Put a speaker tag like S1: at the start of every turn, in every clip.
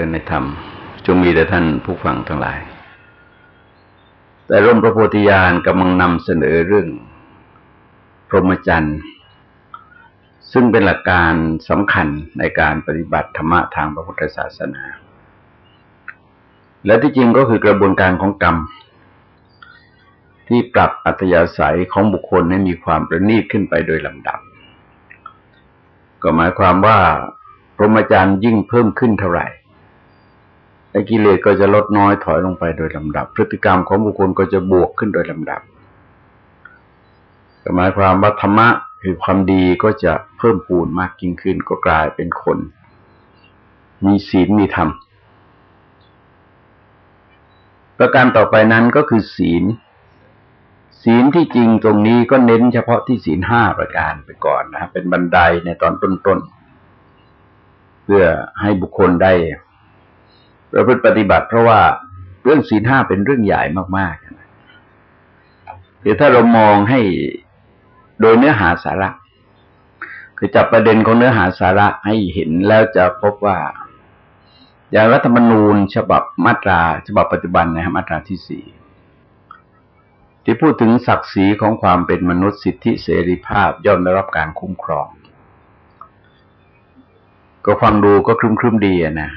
S1: ริญในธรรม จงมีแด่ท่านผู้ฟังทั้งหลาย แต่ร่มพระโพธิญาณกำลังนำเสนอเรื่องพรหมจรรย์ซึ่งเป็นหลักการสำคัญในการปฏิบัติธรรมะทางพระพุทธศาสนา และที่จริงก็คือกระบวนการของกรรม ที่ปรับอัตยาศัยของบุคคลให้มีความประณีตขึ้นไปโดยลำดับ ก็หมายความว่าพรหมจรรย์ยิ่งเพิ่มขึ้นเท่าไหร่ ไอ้กิเลสก็จะลดน้อยถอยลงไปโดยลำดับ พฤติกรรมของบุคคลก็จะบวกขึ้นโดยลำดับหมายความว่าธรรมะคือความดีก็จะเพิ่มปูนมากยิ่งขึ้นก็กลายเป็นคน มีศีลมีธรรม ประการต่อไปนั้นก็คือศีล ศีลที่จริงตรงนี้ก็เน้นเฉพาะที่ศีลห้าประการไปก่อนนะเป็นบันไดในตอนต้นๆเพื่อให้บุคคลได้ ประพฤติปฏิบัติเพราะว่าเรื่องศีลห้าเป็นเรื่องใหญ่มากๆคือถ้าเรามองให้โดยเนื้อหาสาระ คือจับประเด็นของเนื้อหาสาระให้เห็นแล้วจะพบว่า อย่างรัฐธรรมนูญ ฉบับมาตรา ฉบับปัจจุบันนะครับมาตราที่สี่ที่พูดถึงศักดิ์ศรีของความเป็นมนุษย์สิทธิเสรีภาพย่อมได้รับการคุ้มครอง ก็ฟังดูก็คลึ้มๆดีนะ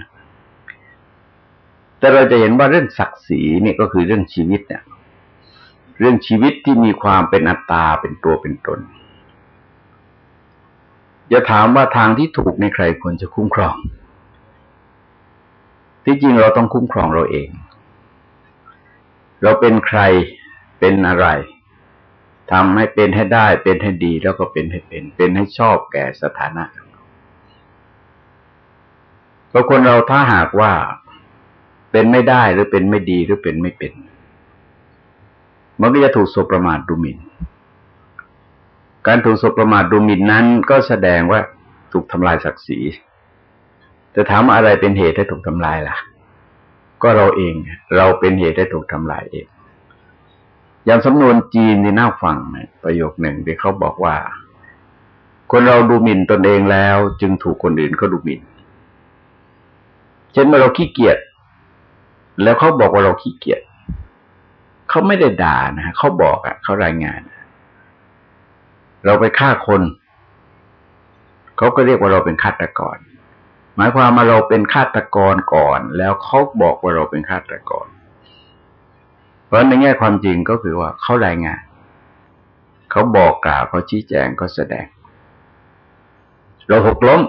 S1: แต่เราจะเห็นว่าเรื่องศักดิ์ศรีเนี่ยก็คือเรื่องชีวิตเนี่ย เรื่องชีวิตที่มีความเป็นอัตตาเป็นตัวเป็นตนจะถามว่าทางที่ถูกในใครควรจะคุ้มครอง ที่จริงเราต้องคุ้มครองเราเอง เราเป็นใครเป็นอะไรทำให้เป็นให้ได้เป็นให้ดีแล้วก็เป็นให้เป็น เป็นให้ชอบแก่สถานะเพราะคนเราถ้าหากว่า เป็นไม่ได้หรือเป็นไม่ดีหรือเป็นไม่เป็น มันก็จะถูกสบประมาทดูหมิ่น การถูกสบประมาทดูหมิ่นนั้น ก็แสดงว่าถูกทำลายศักดิ์ศรีแต่ถามอะไรเป็นเหตุให้ถูกทำลายล่ะ ก็เราเองเราเป็นเหตุให้ถูกทำลายเองอย่างสำนวนจีนที่น่าฟังนประโยคหนึ่งที่เขาบอกว่า คนเราดูหมิ่นตนเองแล้ว จึงถูกคนอื่นเขาดูหมิ่น เช่นเมื่อเราขี้เกียจ แล้วเขาบอกว่าเราขี้เกียจเขาไม่ได้ด่านะเขาบอกอะเขารายงาน เราไปฆ่าคนเขาก็เรียกว่าเราเป็นฆาตกร หมายความว่าเราเป็นฆาตกรก่อน แล้วเขาบอกว่าเราเป็นฆาตกร เพราะในแง่ความจริงก็คือว่าเขารายงานเขาบอกกล่าวเขาชี้แจงก็แสดง เราหกล้ม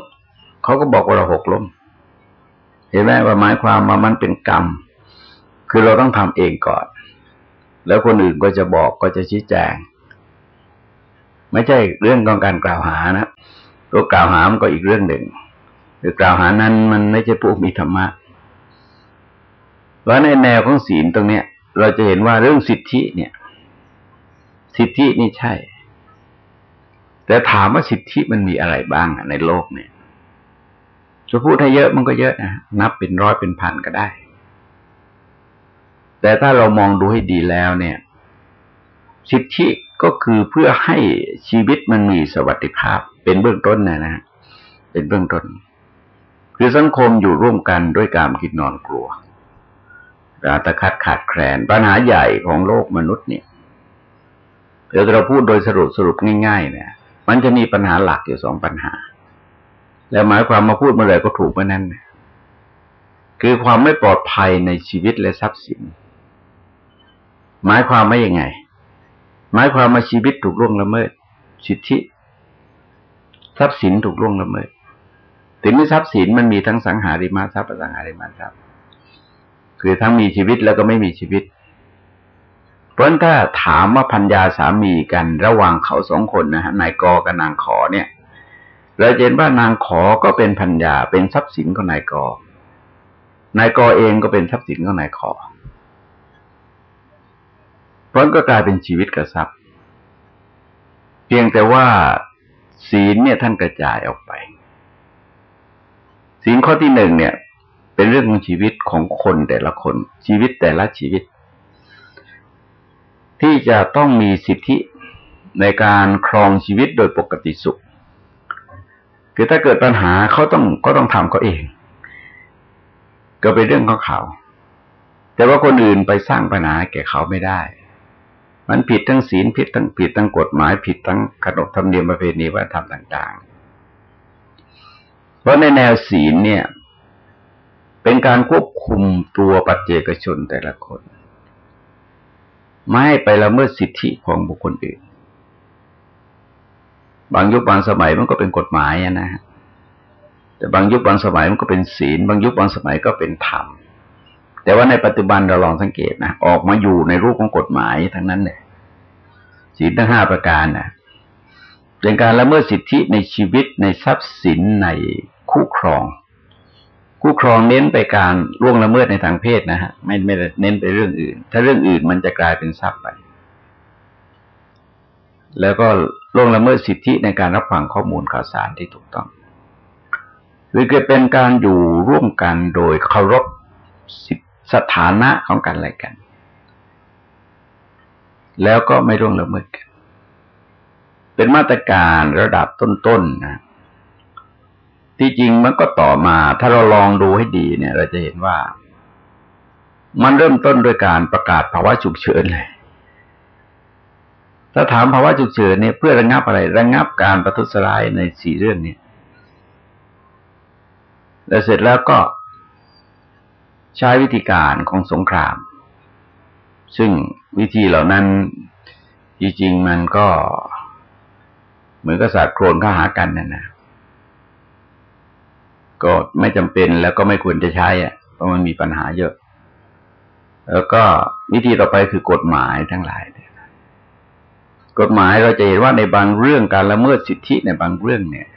S1: เขาก็บอกว่าเราหกล้มเห็นไหมว่าหมายความว่ามันเป็นกรรม คือเราต้องทำเองก่อน แล้วคนอื่นก็จะบอกก็จะชี้แจง ไม่ใช่เรื่องของการกล่าวหานะตัวกล่าวหามันก็อีกเรื่องหนึ่งคือกล่าวหานั้นมันไม่ใช่พวกมีธรรมะเพราะในแนวของศีลตรงเนี้ย เราจะเห็นว่าเรื่องสิทธิเนี่ย สิทธินี่ใช่ แต่ถามว่าสิทธิมันมีอะไรบ้างในโลกเนี่ยจะพูดให้เยอะมันก็เยอะนะนับเป็นร้อยเป็นพันก็ได้ แต่ถ้าเรามองดูให้ดีแล้วเนี่ย สิทธิก็คือเพื่อให้ชีวิตมันมีสวัสดิภาพ เป็นเบื้องต้นนะนะเป็นเบื้องต้น คือสังคมอยู่ร่วมกันด้วยการคิดนอนกลัวราตะคัดขาดแคลนปัญหาใหญ่ของโลกมนุษย์เนี่ยเดี๋ยวเราพูดโดยสรุปสรุปง่ายๆเนี่ย มันจะมีปัญหาหลักอยู่สองปัญหา แล้วหมายความมาพูดเมื่อไหร่ก็ถูกเมื่อนั้น คือความไม่ปลอดภัยในชีวิตและทรัพย์สิน หมายความว่ายังไง หมายความว่าชีวิตถูกล่วงละเมิด สิทธิ ทรัพย์สินถูกล่วงละเมิดถึงไม่ทรัพย์สินมันมีทั้งสังหาริมทรัพย์อสังหาริมทรัพย์ คือทั้งมีชีวิตแล้วก็ไม่มีชีวิต เพราะถ้าถามว่าพัญญาสามีกันระหว่างเขาสองคนนะฮะนายกกับนางขอเนี่ยเราเห็นว่านางขอก็เป็นพัญญาเป็นทรัพย์สินของนายกนายกเองก็เป็นทรัพย์สินของนายขอ เพราะก็กลายเป็นชีวิตกระซับเพียงแต่ว่าศีลเนี่ยท่านกระจายออกไป ศีลข้อที่หนึ่งเนี่ย เป็นเรื่องของชีวิตของคนแต่ละคน ชีวิตแต่ละชีวิต ที่จะต้องมีสิทธิในการครองชีวิตโดยปกติสุข คือถ้าเกิดปัญหาเขาต้องก็ต้องทำเขาเอง ก็เป็นเรื่องของเขา แต่ว่าคนอื่นไปสร้างปัญหาแก่เขาไม่ได้ มันผิดทั้งศีลผิดทั้งผิดทั้งกฎหมายผิดทั้งขนบธรรมเนียมประเพณีวัฒนธรรมต่าง ๆ เพราะในแนวศีลเนี่ย เป็นการควบคุมตัวปัจเจกชนแต่ละคน ไม่ให้ไปละเมิดสิทธิของบุคคลอื่น บางยุคบางสมัยมันก็เป็นกฎหมายนะฮะแต่บางยุคบางสมัยมันก็เป็นศีล บางยุคบางสมัยก็เป็นธรรม แต่ว่าในปัจจุบันเราลองสังเกตนะออกมาอยู่ในรูปของกฎหมายทั้งนั้นเลยศีลทั้งห้าประการนะเป็นการละเมิดสิทธิในชีวิตในทรัพย์สินในคู่ครอง คู่ครองเน้นไปการล่วงละเมิดในทางเพศนะฮะไม่ไม่เน้นไปเรื่องอื่น ถ้าเรื่องอื่นมันจะกลายเป็นทรัพย์ไป แล้วก็ล่วงละเมิดสิทธิในการรับฟังข้อมูลข่าวสารที่ถูกต้อง หรือเกิดเป็นการอยู่ร่วมกันโดยเคารพสิท สถานะของกันและกัน แล้วก็ไม่ร่วงละเมิดกัน เป็นมาตรการระดับต้นๆนะที่จริงมันก็ต่อมา ถ้าเราลองดูให้ดีเนี่ย เราจะเห็นว่า มันเริ่มต้นด้วยการประกาศภาวะฉุกเฉินเลยถ้าถามภาวะฉุกเฉินเนี่ยเพื่อระงับอะไร ระงับการประทุษร้ายในสี่เรื่องนี้แล้วเสร็จแล้วก็ ใช้วิธีการของสงคราม ซึ่งวิธีเหล่านั้นจริงๆมันก็ เหมือนกับสาดโครนเข้าหากันนั่นนะก็ไม่จำเป็นแล้วก็ไม่ควรจะใช้อะเพราะมันมีปัญหาเยอะ แล้วก็วิธีต่อไปคือกฎหมายทั้งหลายกฎหมายเราจะเห็นว่าในบางเรื่องการละเมิดสิทธิในบางเรื่องเนี่ย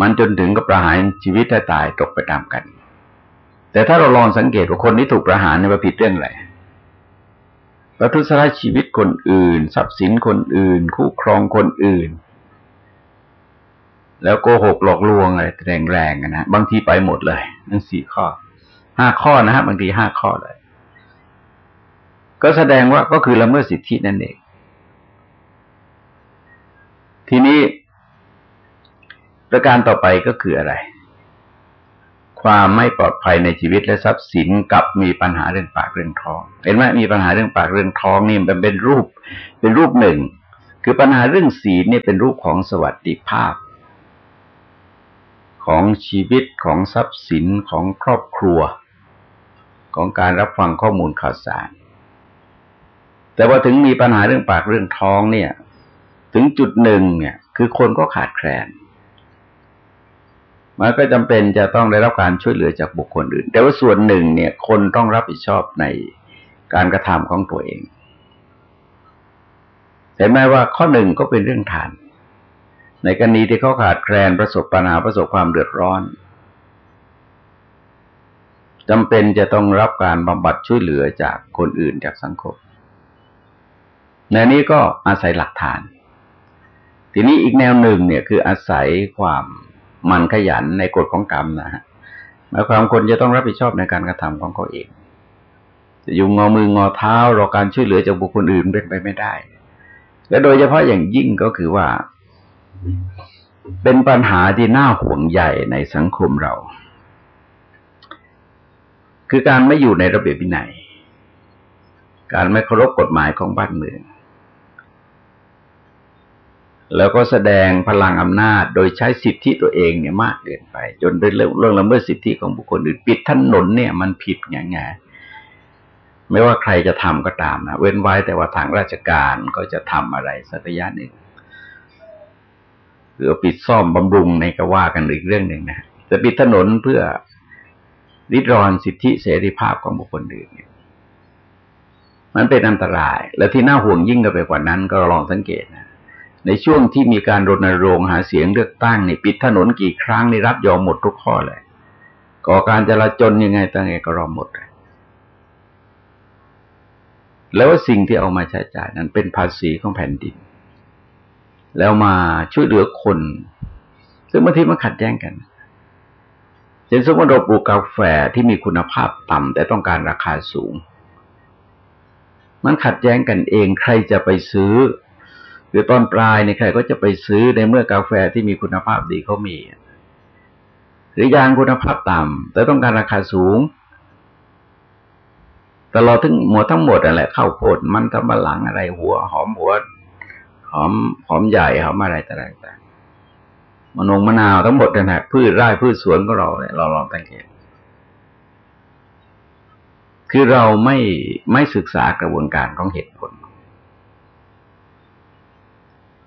S1: มันจนถึงกับประหารชีวิตให้ตายตกไปตามกัน แต่ถ้าเราลองสังเกตว่าคนที่ถูกประหารในประผิดเรื่องอะไรประทุษร้ายชีวิตคนอื่น ทรัพย์สินคนอื่น คู่ครองคนอื่น แล้วโกหกหลอกลวงอะไรแรงๆนะบางทีไปหมดเลยนั่นสี่ข้อห้าข้อนะฮะบางทีห้าข้อเลย ก็แสดงว่าก็คือละเมิดสิทธินั่นเอง ทีนี้ประการต่อไปก็คืออะไร ความไม่ปลอดภัยในชีวิตและทรัพย์สินกับมีปัญหาเรื่องปากเรื่องท้อง เห็นไหมมีปัญหาเรื่องปากเรื่องท้องนี่มันเป็นรูปเป็นรูปหนึ่ง คือปัญหาเรื่องศีลนี่เป็นรูปของสวัสดิภาพ ของชีวิตของทรัพย์สินของครอบครัว ของการรับฟังข้อมูลข่าวสาร แต่ว่าถึงมีปัญหาเรื่องปากเรื่องท้องเนี่ย ถึงจุดหนึ่งเนี่ย คือคนก็ขาดแคลน มันก็จำเป็นจะต้องได้รับการช่วยเหลือจากบุคคลอื่น แต่ว่าส่วนหนึ่งเนี่ย คนต้องรับผิดชอบในการกระทำของตัวเองเห็นไหมว่าข้อหนึ่งก็เป็นเรื่องฐาน ในกรณีที่เขาขาดแคลนประสบปัญหาประสบความเดือดร้อนจำเป็นจะต้องรับการบำบัดช่วยเหลือจากคนอื่นจากสังคมในนี้ก็อาศัยหลักฐาน ทีนี้อีกแนวหนึ่งเนี่ยคืออาศัยความ มันขยันในกฎของกรรมนะฮะหมายความคนจะต้องรับผิดชอบในการกระทำของเขาเองจะยุงงอมืองอเท้ารอการช่วยเหลือจากบุคคลอื่นเป็นไปไม่ได้ และโดยเฉพาะอย่างยิ่งก็คือว่า เป็นปัญหาที่น่าห่วงใหญ่ในสังคมเรา คือการไม่อยู่ในระเบียบวินัย การไม่เคารพกฎหมายของบ้านเมือง แล้วก็แสดงพลังอำนาจ โดยใช้สิทธิตัวเองเนี่ยมากเกินไป จนเป็นเรื่องละเมิดสิทธิของบุคคลอื่นปิดถนนเนี่ย มันผิดไงไงไม่ว่าใครจะทำก็ตามนะเว้นไว้แต่ว่าทางราชการก็จะทำอะไรสักระยะหนึ่งหรือปิดซ่อมบำรุงในก็ว่ากันอีกเรื่องหนึ่งนะแต่ปิดถนนเพื่อริดรอนสิทธิเสรีภาพของบุคคลอื่นเนี่ยมันเป็นอันตราย และที่น่าห่วงยิ่งก็ไปกว่านั้นก็ลองสังเกตนะ ในช่วงที่มีการรณรงค์หาเสียงเลือกตั้งเนี่ยปิดถนนกี่ครั้งในรับยอมหมดทุกข้อเลยก่อการจราจนยังไงตั้งไงก็รอมหมดเลยแล้วสิ่งที่เอามาใช้จ่ายนั้นเป็นภาษีของแผ่นดิน แล้วมาช่วยเหลือคน ซึ่งบางทีมันขัดแย้งกันเช่นสมมติเราปลูกกาแฟที่มีคุณภาพต่ำแต่ต้องการราคาสูง มันขัดแย้งกันเองใครจะไปซื้อ หรือตอนปลายเนี่ยใครก็จะไปซื้อในเมื่อกาแฟที่มีคุณภาพดีเขามี หรือยางคุณภาพต่ำแต่ต้องการราคาสูงตลอดถึงหมดทั้งหมดอะไรข้าวโพดมันทำมาหลังอะไร หัว หอมหัวหอมหอมใหญ่หอมอะไรต่างๆมะนงมะนาวทั้งหมดนะฮะพืชไร่พืชสวนของเราเนี่ยเราลองสังเกตคือเราไม่ไม่ศึกษากระบวนการของเหตุผล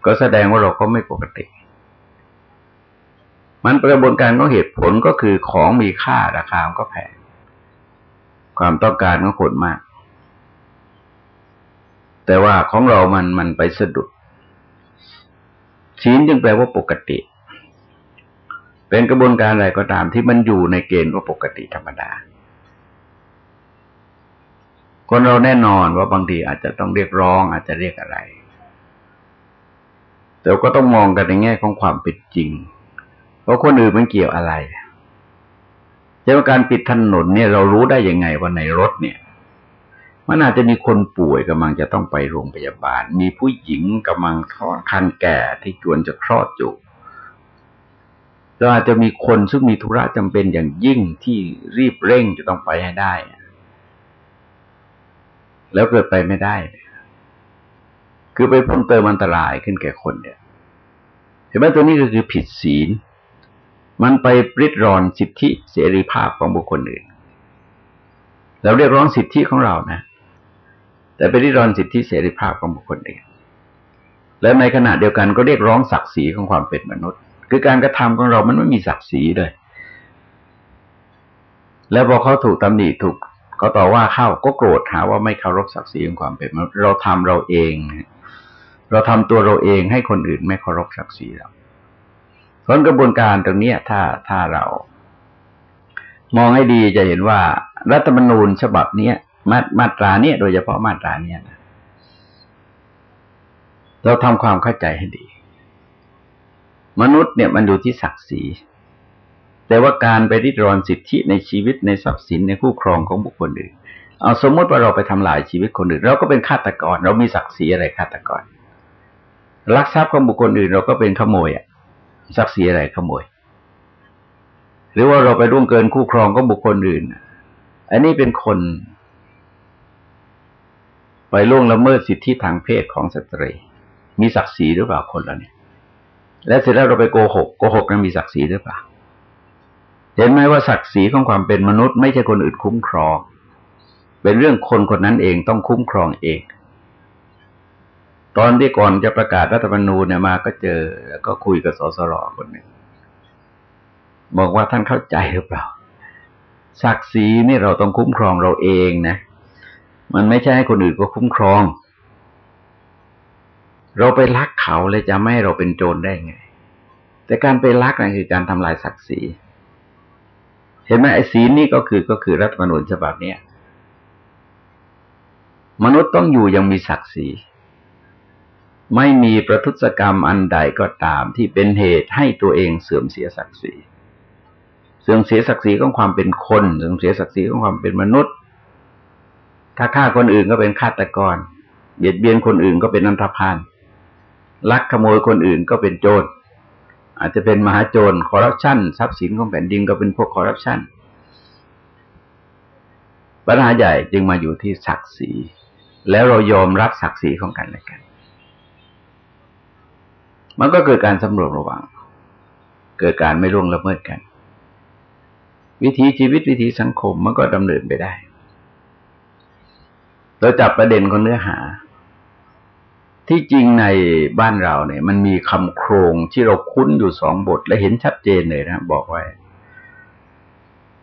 S1: ก็แสดงว่าเราก็ไม่ปกติ มันกระบวนการของเหตุผลก็คือของมีค่าราคาก็แพงความต้องการของคนมาก แต่ว่าของเรามันมันไปสะดุดศีลจึงแปลว่าปกติ เป็นกระบวนการอะไรก็ตามที่มันอยู่ในเกณฑ์ว่าปกติธรรมดา คนเราแน่นอนว่าบางทีอาจจะต้องเรียกร้องอาจจะเรียกอะไร แต่ก็ต้องมองกันในแง่ของความเป็นจริง เพราะคนอื่นมันเกี่ยวอะไรแต่ว่าการปิดถนนเนี่ยเรารู้ได้ยังไงว่าในรถเนี่ย มันอาจจะมีคนป่วยกำลังจะต้องไปโรงพยาบาล มีผู้หญิงกำลังท้องคันแก่ที่จวนจะคลอดอยู่เราอาจจะมีคนซึ่งมีธุระจำเป็นอย่างยิ่งที่รีบเร่งจะต้องไปให้ได้ แล้วเกิดไปไม่ได้ คือไปเพิ่มเติมอันตรายขึ้นแก่คนเนี่ย เห็นไหมตัวนี้ก็คือผิดศีล มันไปปริดรอนสิทธิเสรีภาพของบุคคลอื่นเราเรียกร้องสิทธิของเรานะ แต่ไปริดรอนสิทธิเสรีภาพของบุคคลอื่นแล้วในขณะเดียวกันก็เรียกร้องศักดิ์ศรีของความเป็นมนุษย์ คือการกระทำของเรามันไม่มีศักดิ์ศรีเลย แล้วพอเขาถูกตำหนิถูกเขาต่อว่าเข้าก็โกรธหาว่าไม่เคารพศักดิ์ศรีของความเป็นมนุษย์เราทำเราเอง เราทำตัวเราเองให้คนอื่นไม่เคารพศักดิ์ศรีเราผลกระบวนการตรงนี้ถ้าถ้าเรา มองให้ดีจะเห็นว่า รัฐธรรมนูญฉบับนี้มามาตราเนี้ยโดยเฉพาะมาตราเนี้ยนะเราทำความเข้าใจให้ดี มนุษย์เนี่ยมันอยู่ที่ศักดิ์ศรีแต่ว่าการไปริดรอนสิทธิในชีวิตในทรัพย์สินในคู่ครองของบุคคลอื่น เอาสมมติว่าเราไปทำลายชีวิตคนอื่น เราก็เป็นฆาตกร เรามีศักดิ์ศรีอะไรฆาตกร ลักทรัพย์ของบุคคลอื่นเราก็เป็นขโมยอะทรัพย์สินอะไรขโมย หรือว่าเราไปร่วงเกินคู่ครองก็บุคคลอื่น อันนี้เป็นคน ไปล่วงละเมิดสิทธิทางเพศของสตรี มีศักดิ์ศรีหรือเปล่าคนเราเนี่ย และเสร็จแล้วเราไปโกหกโกหกนั้นมีศักดิ์ศรีหรือเปล่าเห็นไหมว่าศักดิ์ศรีของความเป็นมนุษย์ไม่ใช่คนอื่นคุ้มครอง เป็นเรื่องคนคนนั้นเองต้องคุ้มครองเอง ตอนที่ก่อนจะประกาศรัฐธรรมนูญเนี่ยมาก็เจอแล้วก็คุยกับสสรคนหนึ่งบอกว่าท่านเข้าใจหรือเปล่าศักดิ์ศรีนี่เราต้องคุ้มครองเราเองนะ มันไม่ใช่ให้คนอื่นก็คุ้มครอง เราไปลักเขาเลยจะไม่ให้เราเป็นโจรได้ไง แต่การไปลักนั่นคือการทำลายศักดิ์ศรีเห็นไหมไอ้ศีลนี่ก็คือก็คือรัฐธรรมนูญฉบับนี้มนุษย์ต้องอยู่ยังมีศักดิ์ศรี ไม่มีประทุษกรรมอันใดก็ตามที่เป็นเหตุให้ตัวเองเสื่อมเสียศักดิ์ศรี เสื่อมเสียศักดิ์ศรีของความเป็นคน เสื่อมเสียศักดิ์ศรีของความเป็นมนุษย์ ถ้าฆ่าคนอื่นก็เป็นฆาตกร เบียดเบียนคนอื่นก็เป็นอันธพาล ลักขโมยคนอื่นก็เป็นโจร อาจจะเป็นมหาโจร คอร์รัปชันทรัพย์สินของแผ่นดินก็เป็นพวกคอร์รัปชันปัญหาใหญ่จึงมาอยู่ที่ศักดิ์ศรี แล้วเรายอมรับศักดิ์ศรีของกันและกัน มันก็เกิดการสำรวจระวัง เกิดการไม่ร่วงละเมิดกัน วิถีชีวิตวิถีสังคมมันก็ดำเนินไปได้ เราจับประเด็นของเนื้อหา ที่จริงในบ้านเราเนี่ย มันมีคำโครงที่เราคุ้นอยู่สองบท และเห็นชัดเจนเลยนะบอกไว้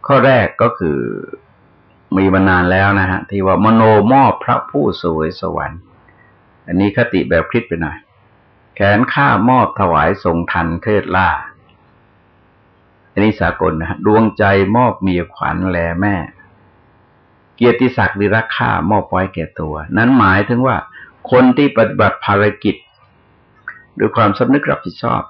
S1: ข้อแรกก็คือมีมานานแล้วนะฮะ ที่ว่ามโนมอบพระผู้สวยสวรรค์ อันนี้คติแบบคริสไปหน่อย แขนข้ามอบถวายทรงทันเทิดล่า อันนี้สากลนะดวงใจมอบเมียขวัญแลแม่ เกียรติศักดิ์ดิรักข้ามอบไว้แก่ตัว นั้นหมายถึงว่า คนที่ปฏิบัติภารกิจด้วยความสำนึกรับผิดชอบ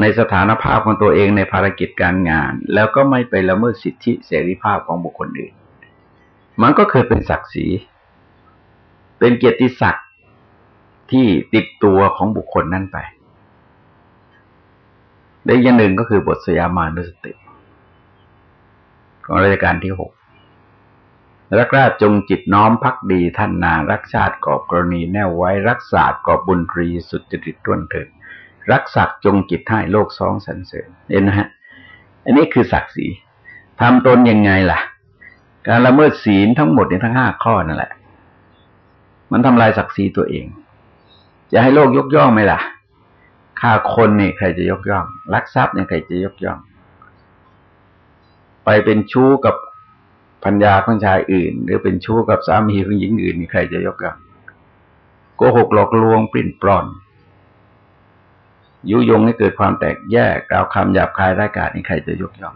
S1: ในสถานภาพของตัวเองในภารกิจการงาน แล้วก็ไม่ไปละเมิดสิทธิเสรีภาพของบุคคลอื่น มันก็เคยเป็นศักดิ์ศรี เป็นเกียรติศักดิ์ ที่ติดตัวของบุคคลนั้นไปได้อย่างหนึ่งก็คือบทสยามานุสติ ของราชการที่หกรักราชจงจิตน้อมพักดีท่านนารักชาติกอบกรณีแน่วไว้รักษากอบบุญตรีสุดจริตต้วนเถิดรักศักจงจิตให้โลกสองสรรเสริญเห็นนะฮะ อันนี้คือศักดิ์ศรีทำตนยังไงล่ะ การละเมิดศีลทั้งหมดในทั้งห้าข้อนั่นแหละ มันทำลายศักดิ์ศรีตัวเอง จะให้โลกยกย่องไหมล่ะฆ่าคนนี่ใครจะยกย่องลักทรัพย์เนี่ยใครจะยกย่อง ไปเป็นชู้กับพัญญาของชายอื่น หรือเป็นชู้กับสามีของหญิงอื่นนี่ใครจะยกย่องโกหกหลอกลวงปลิ้นปลอนยุยงให้เกิดความแตกแยกกล่าวคำหยาบคายร้ายกาจนี่ใครจะยกย่อง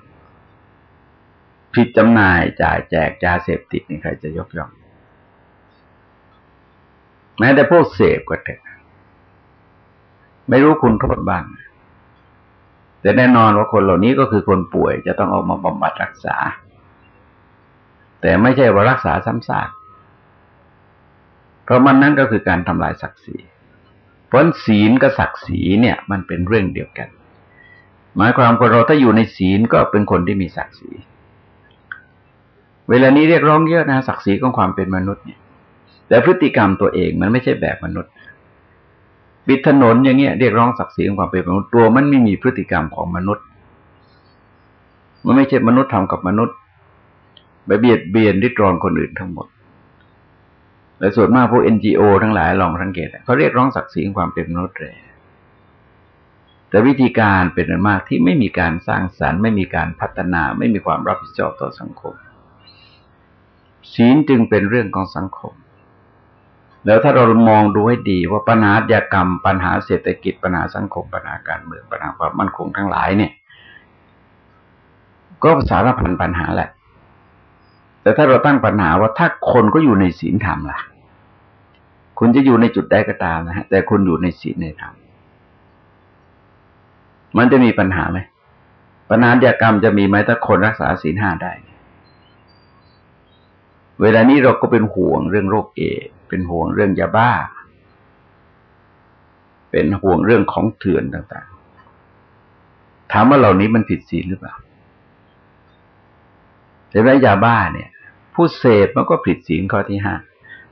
S1: ผิดจำหน่ายจ่ายแจกยาเสพติดนี่ใครจะยกย่อง แม้แต่พวกเสพก็เถอะ ไม่รู้คุณโทษบ้าง แต่แน่นอนว่าคนเหล่านี้ก็คือคนป่วยจะต้องออกมาบำบัดรักษา แต่ไม่ใช่ว่ารักษาซ้ำซากเพราะมันนั่นก็คือการทำลายศักดิ์ศรีเพราะศีลกับศักดิ์ศรีเนี่ย มันเป็นเรื่องเดียวกัน หมายความว่าเราถ้าอยู่ในศีลก็เป็นคนที่มีศักดิ์ศรีเวลานี้เรียกร้องเยอะนะศักดิ์ศรีของความเป็นมนุษย์เนี่ย แต่พฤติกรรมตัวเองมันไม่ใช่แบบมนุษย์ ปิดถนนอย่างเงี้ยเรียกร้องศักดิ์ศรีของความเป็นมนุษย์ตัวมันไม่มีพฤติกรรมของมนุษย์ มันไม่ใช่มนุษย์ทำกับมนุษย์ไปเบียดเบียนริดรอนคนอื่นทั้งหมด และส่วนมากพวกเอ็นจีโอทั้งหลายลองสังเกตเขาเรียกร้องศักดิ์ศรีของความเป็นมนุษย์เลยแต่วิธีการเป็นอันมากที่ไม่มีการสร้างสรรค์ ไม่มีการพัฒนา ไม่มีความรับผิดชอบต่อสังคมศีลจึงเป็นเรื่องของสังคม แล้วถ้าเรามองดูให้ดีว่าปัญหายากรรม ปัญหาเศรษฐกิจปัญหาสังคมปัญหาการเมืองปัญหาความมั่นคงทั้งหลายเนี่ย ก็สารพันปัญหาแหละ แต่ถ้าเราตั้งปัญหาว่าถ้าคนก็อยู่ในศีลธรรมล่ะ คุณจะอยู่ในจุดใดก็ตามนะฮะแต่คุณอยู่ในศีลในธรรมมันจะมีปัญหาไหมปัญหายากรรมจะมีไหมถ้าคนรักษาศีลห้าได้ เวลานี้เราก็เป็นห่วงเรื่องโรคเอด เป็นห่วงเรื่องยาบ้า เป็นห่วงเรื่องของเถื่อนต่างๆ ถามว่าเหล่านี้มันผิดศีลหรือเปล่าแต่ว่ายาบ้าเนี่ย ผู้เสพมันก็ผิดศีลข้อที่ห้า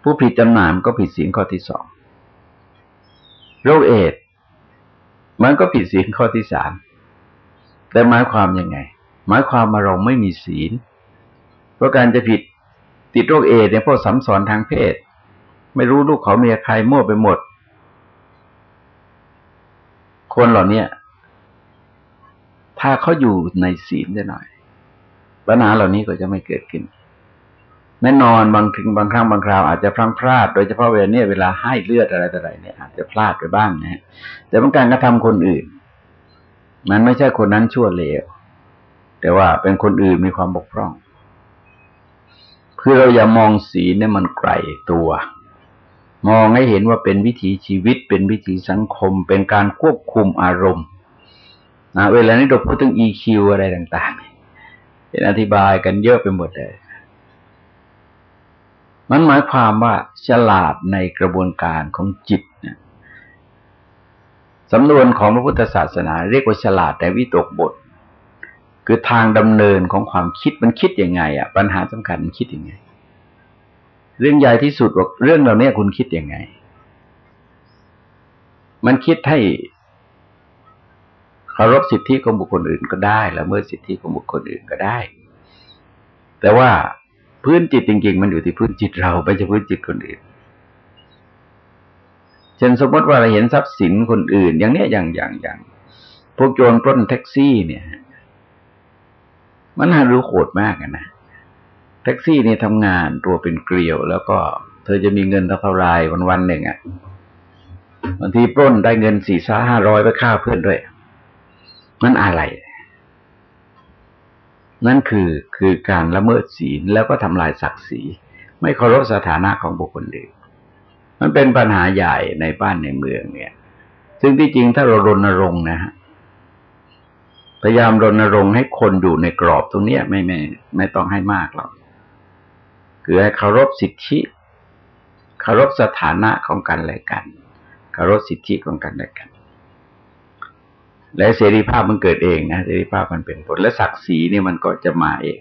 S1: ผู้ผิดจำหน่ายมันก็ผิดศีลข้อที่สองโรคเอดมันก็ผิดศีลข้อที่สามแต่หมายความยังไง หมายความมาเราไม่มีศีล เพราะการจะผิดติดโรคเอดเนี่ยเพราะสัมสอนทางเพศ ไม่รู้ลูกเขาเมียใครมั่วไปหมด คนเหล่านี้ถ้าเขาอยู่ในศีลได้หน่อยปัญหาเหล่านี้ก็จะไม่เกิดขึ้น แน่นอนบางถึงบางครั้งบางคราวอาจจะพลังพลาด โดยเฉพาะเวลาเนี้ยเวลาให้เลือดอะไรต่ออะไรเนี่ยอาจจะพลาดไปบ้างนะฮะแต่การกระทำคนอื่น มันไม่ใช่คนนั้นชั่วเลว แต่ว่าเป็นคนอื่นมีความบกพร่อง คือเราอย่ามองสีลเนี่ยมันไกลตัว มองให้เห็นว่าเป็นวิถีชีวิต เป็นวิถีสังคม เป็นการควบคุมอารมณ์นะเวลานี้เราพูดถึง EQ อะไรต่างๆเป็นอธิบายกันเยอะไปหมดเลย มันหมายความว่าฉลาดในกระบวนการของจิตนี่ยสำนวนของพระพุทธศาสนา เรียกว่าฉลาดแต่วิตกบท คือทางดำเนินของความคิดมันคิดยังไงอะปัญหาสำคัญมันคิดยังไง เรื่องใหญ่ที่สุดว่าเรื่องเหล่านี้คุณคิดยังไง มันคิดให้เคารพสิทธิของบุคคลอื่นก็ได้แล้วเมื่อสิทธิของบุคคลอื่นก็ได้ แต่ว่าพื้นจิตจริง ๆ มันอยู่ที่พื้นจิตเราไม่ใช่พื้นจิตคนอื่นเช่นสมมติว่าเราเห็นทรัพย์สินคนอื่น อย่างเนี้ยอย่างอย่างอย่างพวกโจรปล้นแท็กซี่เนี่ย มันหารู้โหดมากนะ แท็กซี่นี่ทำงานตัวเป็นเกลียว แล้วก็เธอจะมีเงินเท่าไรวันวันหนึ่งอะบางทีปล้นได้เงินสี่ซ้าห้าร้อยไปฆ่าเพื่อนด้วย มันอะไร นั่นคือคือการละเมิดศีลแล้วก็ทำลายศักดิ์ศรีไม่เคารพสถานะของบุคคลอื่นมันเป็นปัญหาใหญ่ในบ้านในเมืองเนี่ย ซึ่งที่จริงถ้าเรารณรงค์นะฮะพยายามรณรงค์ให้คนอยู่ในกรอบตรงนี้ไม่ไม่ไม่ต้องให้มากหรอก คือให้เคารพสิทธิเคารพสถานะของกันและกันเคารพสิทธิของกันและกัน และเสรีภาพมันเกิดเองนะเสรีภาพมันเป็นผลและศักดิ์ศรีนี่มันก็จะมาเอง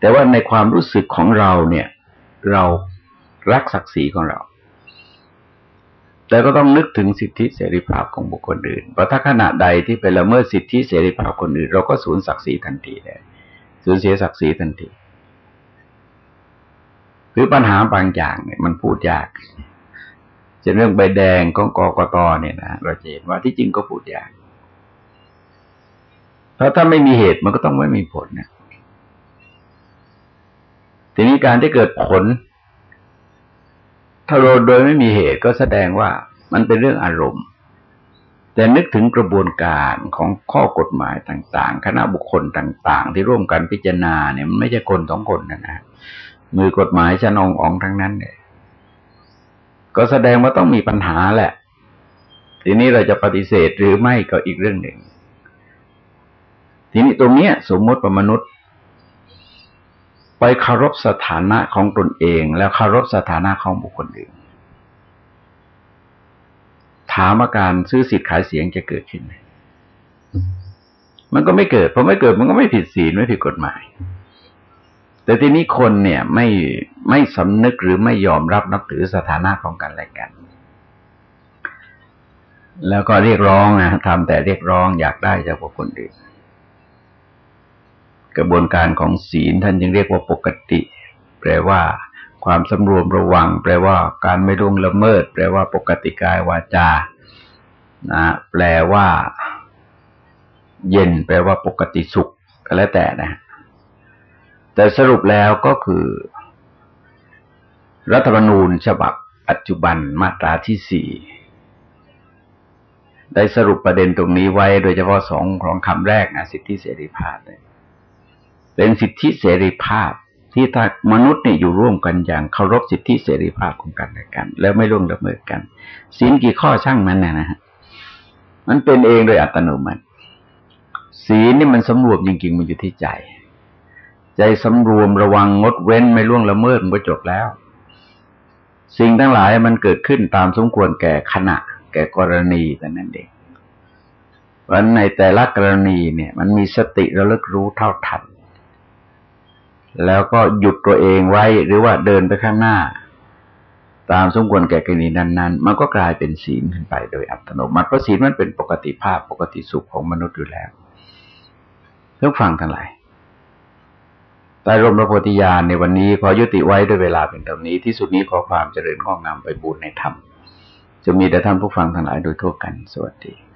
S1: แต่ว่าในความรู้สึกของเราเนี่ย เรารักศักดิ์ศรีของเรา แต่ก็ต้องนึกถึงสิทธิเสรีภาพของบุคคลอื่นเพราะถ้าขณะใดที่ไปละเมิดสิทธิเสรีภาพคนอื่น เราก็สูญศักดิ์ศรีทันทีเลยสูญเสียศักดิ์ศรีทันที คือปัญหาบางอย่างเนี่ยมันพูดยากจะเรื่องใบแดงของกกตเนี่ยนะเราเห็นว่าที่จริงก็พูดยากเพราะถ้าไม่มีเหตุมันก็ต้องไม่มีผลนะทีนี้การที่เกิดผล ถ้าโรโดยไม่มีเหตุก็แสดงว่ามันเป็นเรื่องอารมณ์ แต่นึกถึงกระบวนการของข้อกฎหมายต่าง ๆ คณะบุคคลต่าง ๆ ที่ร่วมกันพิจารณาเนี่ยมันไม่ใช่คนสองคนนะนะ มือกฎหมายชะนององทั้งนั้นเนี่ยก็แสดงว่าต้องมีปัญหาแหละ ทีนี้เราจะปฏิเสธหรือไม่ก็อีกเรื่องหนึ่ง ทีนี้ตรงเนี้ย สมมติว่ามนุษย์ ไปคารพสถานะของตนเอง แล้วคารพสถานะของบุคคลอื่นถามอาการซื้อสิทธิ์ขายเสียงจะเกิดขึ้นไหมมันก็ไม่เกิด เพราะไม่เกิดมันก็ไม่ผิดศีลไม่ผิดกฎหมาย แต่ทีนี้คนเนี่ยไม่ไม่สำนึกหรือไม่ยอมรับนับถือสถานะของกันและกัน แล้วก็เรียกร้องนะทำแต่เรียกร้องอยากได้จากบุคคลอื่นกระบวนการของศีลท่านจึงเรียกว่าปกติ แปลว่า ความสำรวมระวัง แปลว่า การไม่ล่วงละเมิด แปลว่าปกติกายวาจานะแปลว่า เย็น แปลว่าปกติสุขก็แล้วแต่นะ แต่สรุปแล้วก็คือ รัฐธรรมนูญฉบับปัจจุบันมาตราที่สี่ได้สรุปประเด็นตรงนี้ไว้โดยเฉพาะสองของคำแรกนะสิทธิเสรีภาพเป็นสิทธิเสรีภาพที่ถ้ามนุษย์เนี่ยอยู่ร่วมกันอย่างเคารพสิทธิเสรีภาพของกันและกัน แล้วไม่ล่วงละเมิดกันสินกี่ข้อช่างมันนะฮะมันเป็นเองโดยอัตโนมัติศีลนี่มันสำรวมจริงๆมันอยู่ที่ใจ ใจสำรวมระวังงดเว้นไม่ล่วงละเมิดมันก็จบแล้ว สิ่งทั้งหลายมันเกิดขึ้นตามสมควรแก่ขณะ แก่กรณีแต่นั้นเองวันในแต่ละกรณีเนี่ย มันมีสติระลึกรู้เท่าทัน แล้วก็หยุดตัวเองไว้หรือว่าเดินไปข้างหน้า ตามสมควรแก่กรณีนั้นๆ มันก็กลายเป็นศีลขึ้นไปโดยอัตโนมัติเพราะศีลมันเป็นปกติภาพปกติสุขของมนุษย์อยู่แล้วทุกฟังทั้งหลาย ใต้ร่มพระโพธิญาณในวันนี้ขอยุติไว้ด้วยเวลาเป็นเท่านี้ที่สุดนี้ขอความเจริญข้องงามไปบูรณนธรรมจะมีแต่ท่านผู้ฟังทั้งหลายโดยทั่วกันสวัสดี